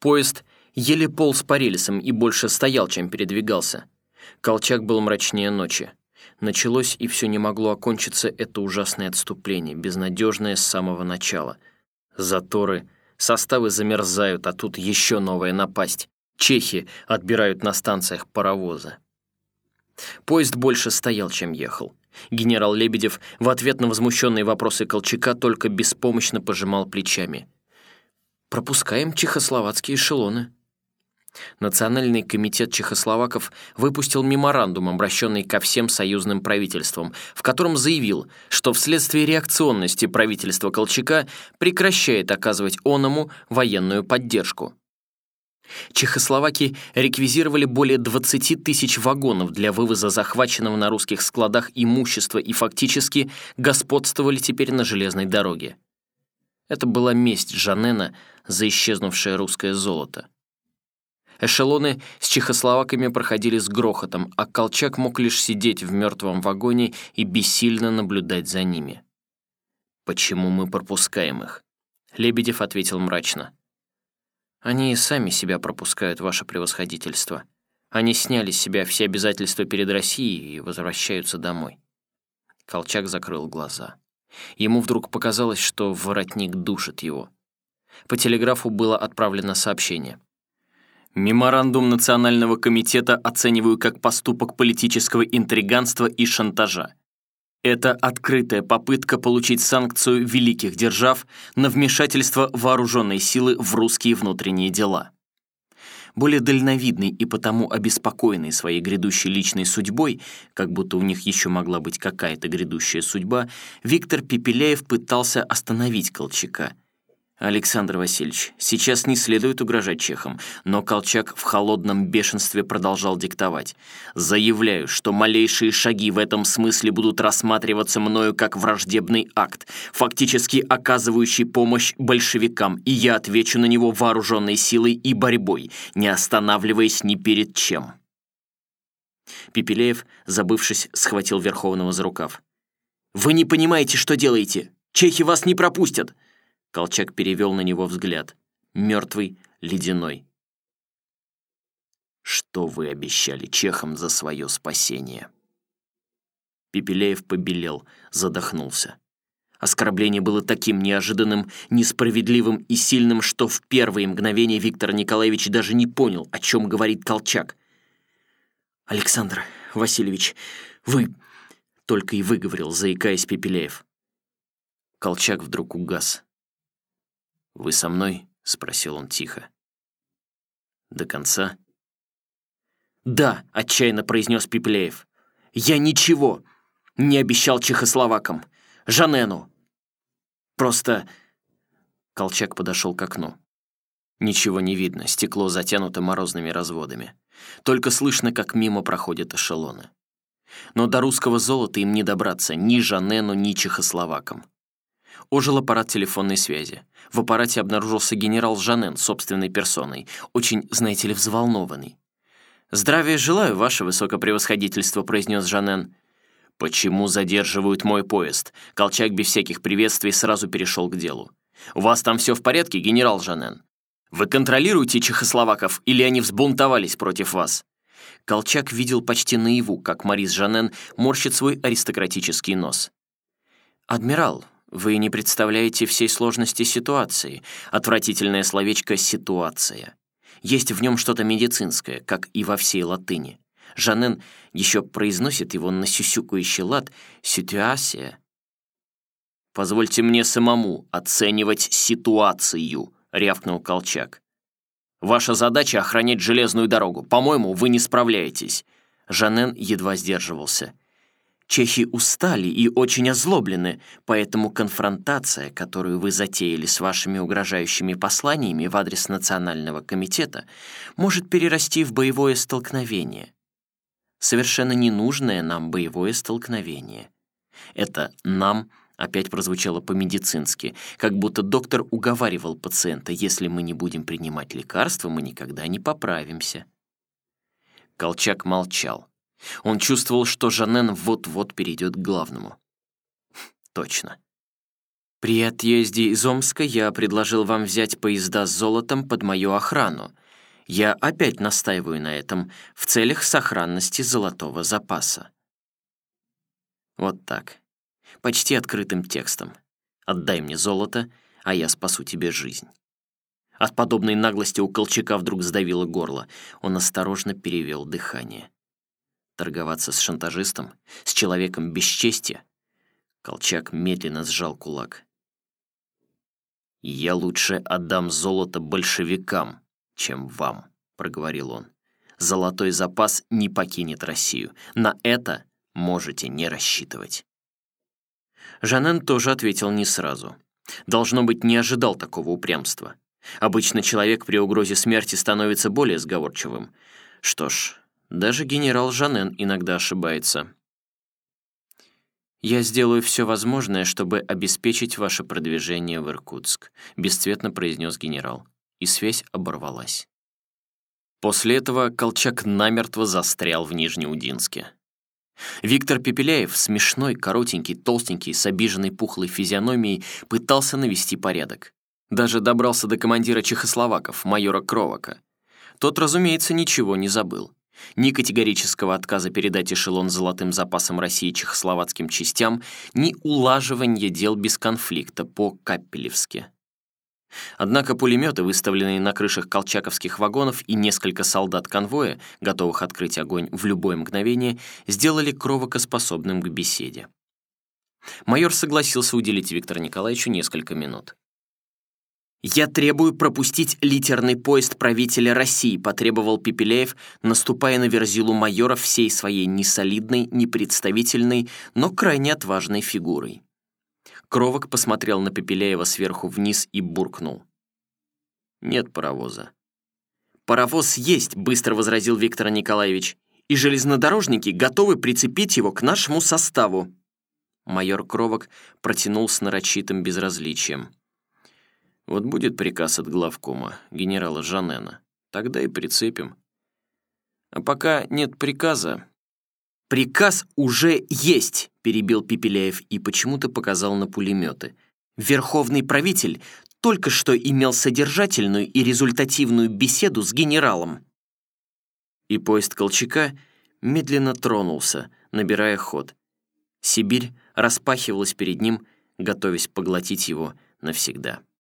Поезд еле полз по рельсам и больше стоял, чем передвигался. Колчак был мрачнее ночи. Началось и все не могло окончиться это ужасное отступление, безнадежное с самого начала. Заторы, составы замерзают, а тут еще новая напасть. Чехи отбирают на станциях паровозы. Поезд больше стоял, чем ехал. Генерал Лебедев в ответ на возмущенные вопросы Колчака только беспомощно пожимал плечами. «Пропускаем чехословацкие эшелоны», Национальный комитет чехословаков выпустил меморандум, обращенный ко всем союзным правительствам, в котором заявил, что вследствие реакционности правительства Колчака прекращает оказывать оному военную поддержку. Чехословаки реквизировали более 20 тысяч вагонов для вывоза захваченного на русских складах имущества и фактически господствовали теперь на железной дороге. Это была месть Жанена за исчезнувшее русское золото. Эшелоны с чехословаками проходили с грохотом, а Колчак мог лишь сидеть в мертвом вагоне и бессильно наблюдать за ними. «Почему мы пропускаем их?» Лебедев ответил мрачно. «Они и сами себя пропускают, ваше превосходительство. Они сняли с себя все обязательства перед Россией и возвращаются домой». Колчак закрыл глаза. Ему вдруг показалось, что воротник душит его. По телеграфу было отправлено сообщение. Меморандум Национального комитета оцениваю как поступок политического интриганства и шантажа. Это открытая попытка получить санкцию великих держав на вмешательство вооруженной силы в русские внутренние дела. Более дальновидный и потому обеспокоенный своей грядущей личной судьбой, как будто у них еще могла быть какая-то грядущая судьба, Виктор Пепеляев пытался остановить Колчака – Александр Васильевич, сейчас не следует угрожать чехам, но Колчак в холодном бешенстве продолжал диктовать. Заявляю, что малейшие шаги в этом смысле будут рассматриваться мною как враждебный акт, фактически оказывающий помощь большевикам, и я отвечу на него вооруженной силой и борьбой, не останавливаясь ни перед чем. Пепелеев, забывшись, схватил Верховного за рукав. «Вы не понимаете, что делаете! Чехи вас не пропустят!» Колчак перевел на него взгляд. Мертвый, ледяной. «Что вы обещали чехам за свое спасение?» Пепелеев побелел, задохнулся. Оскорбление было таким неожиданным, несправедливым и сильным, что в первые мгновения Виктор Николаевич даже не понял, о чем говорит Колчак. «Александр Васильевич, вы...» — только и выговорил, заикаясь Пепелеев. Колчак вдруг угас. «Вы со мной?» — спросил он тихо. «До конца?» «Да», — отчаянно произнес Пиплеев. «Я ничего не обещал чехословакам, Жанену. Просто...» Колчак подошел к окну. Ничего не видно, стекло затянуто морозными разводами. Только слышно, как мимо проходят эшелоны. Но до русского золота им не добраться ни Жанену, ни чехословакам. Ожил аппарат телефонной связи. В аппарате обнаружился генерал Жанен собственной персоной, очень, знаете ли, взволнованный. «Здравия желаю, ваше высокопревосходительство», — произнес Жанен. «Почему задерживают мой поезд?» Колчак без всяких приветствий сразу перешел к делу. «У вас там все в порядке, генерал Жанен? Вы контролируете чехословаков или они взбунтовались против вас?» Колчак видел почти наяву, как Марис Жанен морщит свой аристократический нос. «Адмирал, вы не представляете всей сложности ситуации. Отвратительное словечко «ситуация». Есть в нем что-то медицинское, как и во всей латыни. Жанен еще произносит его на сюсюкающий лад «ситуация». «Позвольте мне самому оценивать ситуацию», — рявкнул Колчак. «Ваша задача — охранять железную дорогу. По-моему, вы не справляетесь». Жанен едва сдерживался. Чехи устали и очень озлоблены, поэтому конфронтация, которую вы затеяли с вашими угрожающими посланиями в адрес Национального комитета, может перерасти в боевое столкновение. Совершенно ненужное нам боевое столкновение. Это «нам» опять прозвучало по-медицински, как будто доктор уговаривал пациента, если мы не будем принимать лекарства, мы никогда не поправимся. Колчак молчал. Он чувствовал, что Жанен вот-вот перейдет к главному. Точно. При отъезде из Омска я предложил вам взять поезда с золотом под мою охрану. Я опять настаиваю на этом в целях сохранности золотого запаса. Вот так. Почти открытым текстом. Отдай мне золото, а я спасу тебе жизнь. От подобной наглости у Колчака вдруг сдавило горло. Он осторожно перевел дыхание. Торговаться с шантажистом? С человеком без? Колчак медленно сжал кулак. «Я лучше отдам золото большевикам, чем вам», — проговорил он. «Золотой запас не покинет Россию. На это можете не рассчитывать». Жанен тоже ответил не сразу. Должно быть, не ожидал такого упрямства. Обычно человек при угрозе смерти становится более сговорчивым. Что ж, даже генерал Жанен иногда ошибается. «Я сделаю все возможное, чтобы обеспечить ваше продвижение в Иркутск», бесцветно произнес генерал, и связь оборвалась. После этого Колчак намертво застрял в Нижнеудинске. Виктор Пепеляев, смешной, коротенький, толстенький, с обиженной пухлой физиономией, пытался навести порядок. Даже добрался до командира чехословаков, майора Кровака. Тот, разумеется, ничего не забыл. Ни категорического отказа передать эшелон золотым запасом России чехословацким частям, ни улаживания дел без конфликта по-капелевски. Однако пулеметы, выставленные на крышах колчаковских вагонов, и несколько солдат конвоя, готовых открыть огонь в любое мгновение, сделали Кровока способным к беседе. Майор согласился уделить Виктору Николаевичу несколько минут. «Я требую пропустить литерный поезд правителя России», потребовал Пепеляев, наступая на верзилу майора всей своей несолидной, непредставительной, но крайне отважной фигурой. Кровок посмотрел на Пепеляева сверху вниз и буркнул. «Нет паровоза». «Паровоз есть», — быстро возразил Виктор Николаевич, «и железнодорожники готовы прицепить его к нашему составу». Майор Кровок протянул с нарочитым безразличием. Вот будет приказ от главкома, генерала Жанена, тогда и прицепим. А пока нет приказа... «Приказ уже есть!» — перебил Пепеляев и почему-то показал на пулеметы. «Верховный правитель только что имел содержательную и результативную беседу с генералом». И поезд Колчака медленно тронулся, набирая ход. Сибирь распахивалась перед ним, готовясь поглотить его навсегда.